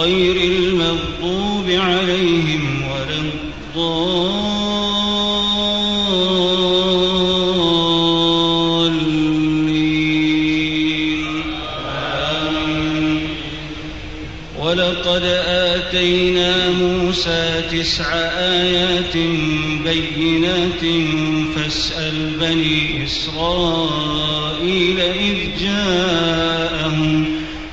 غير المغضوب عليهم ولا الضالين. ولقد آتينا موسى تسع آيات بينات فاسأل بني إسرائيل إذ جاءهم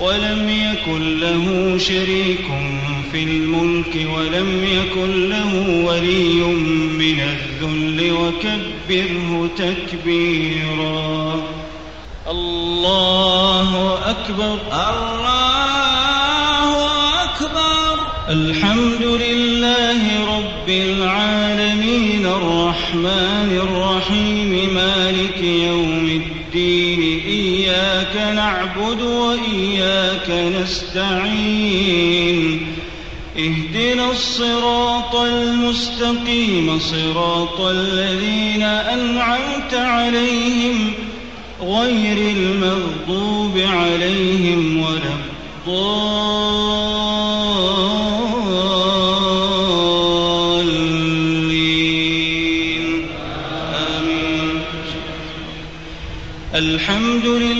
ولم يكن له شريك في الملك ولم يكن له ولي من الذل وكبره تكبيرا. الله أكبر. الله أكبر. الحمد لله رب العالمين الرحمن الرحيم مالك يوم نعبد وإياك نستعين. اهدنا الصراط المستقيم صراط الذين أنعمت عليهم غير المغضوب عليهم ولا الضالين. آمين. الحمد لله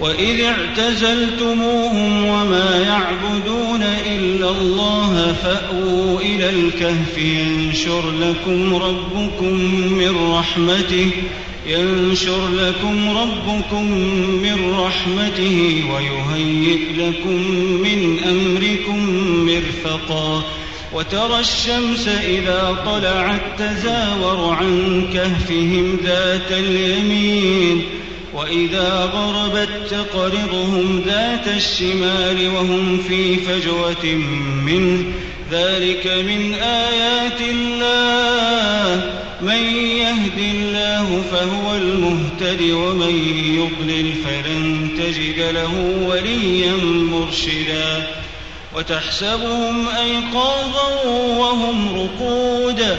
وإذ اعتزلتموهم وما يعبدون إلا الله فأووا إلى الكهف ينشر لكم ربكم من رحمته ينشر لكم ربكم من رحمته ويهيئ لكم من أمركم مرفقا وترى الشمس إذا طلعت تزاور عن كهفهم ذات اليمين وإذا غربت تقرضهم ذات الشمال وهم في فجوة منه. ذلك من آيات الله. من يهد الله فهو المهتد ومن يضلل فلن تجد له وليا مرشدا. وتحسبهم أيقاظا وهم رقود.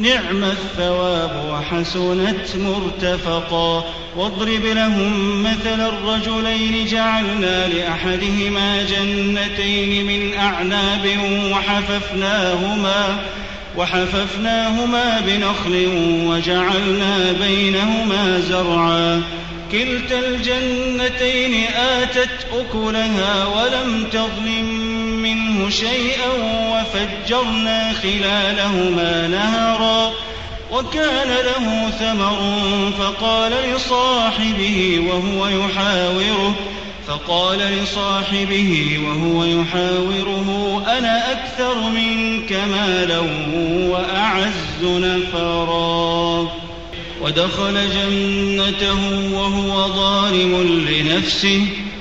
نعم الثواب وحسنت مرتفقا. واضرب لهم مثل الرجلين جعلنا لأحدهما جنتين من أعناب وحففناهما وحففناهما بنخل وجعلنا بينهما زرعا. كلتا الجنتين آتت أكلها ولم تظلم منه شيئا وفجرنا خلالهما نهرا وكان له ثمر فقال لصاحبه وهو يحاوره فقال لصاحبه وهو يحاوره أنا أكثر منك مالا وأعز نفرا. ودخل جنته وهو ظالم لنفسه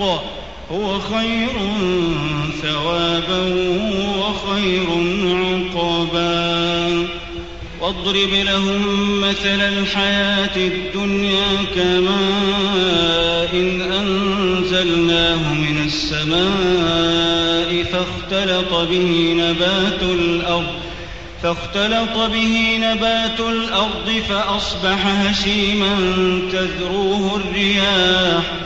هو خير ثوابا وخير عقبا واضرب لهم مثل الحياة الدنيا كماء إن أنزلناه من السماء فاختلط به نبات الأرض فاختلط به نبات الأرض فأصبح هشيما تذروه الرياح.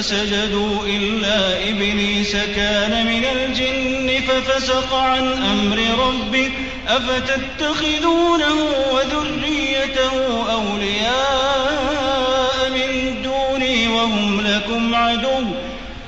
فسجدوا إلا إبليس كان من الجن ففسق عن أمر ربه أفتتخذونه وذريته أولياء من دوني وهم لكم عدو.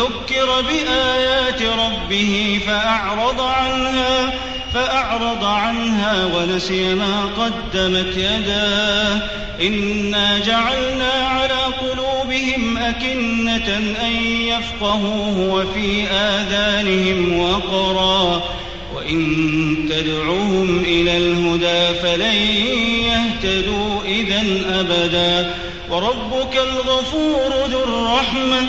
ذكر بآيات ربه فأعرض عنها فأعرض عنها ونسي ما قدمت يداه. إنا جعلنا على قلوبهم أكنة أن يفقهوه وفي آذانهم وقرا. وإن تدعوهم إلى الهدى فلن يهتدوا إذا أبدا. وربك الغفور ذو الرحمة.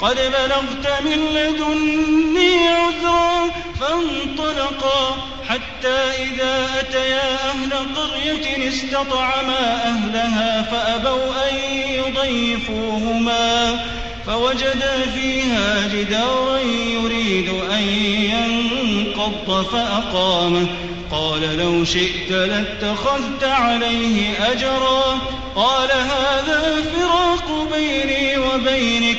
قد بلغت من لدني عذرا فانطلقا حتى إذا أتيا أهل قرية استطعما أهلها فأبوا أن يضيفوهما فوجدا فيها جدارا يريد أن ينقض فأقامه قال لو شئت لاتخذت عليه أجرا قال هذا فراق بيني وبينك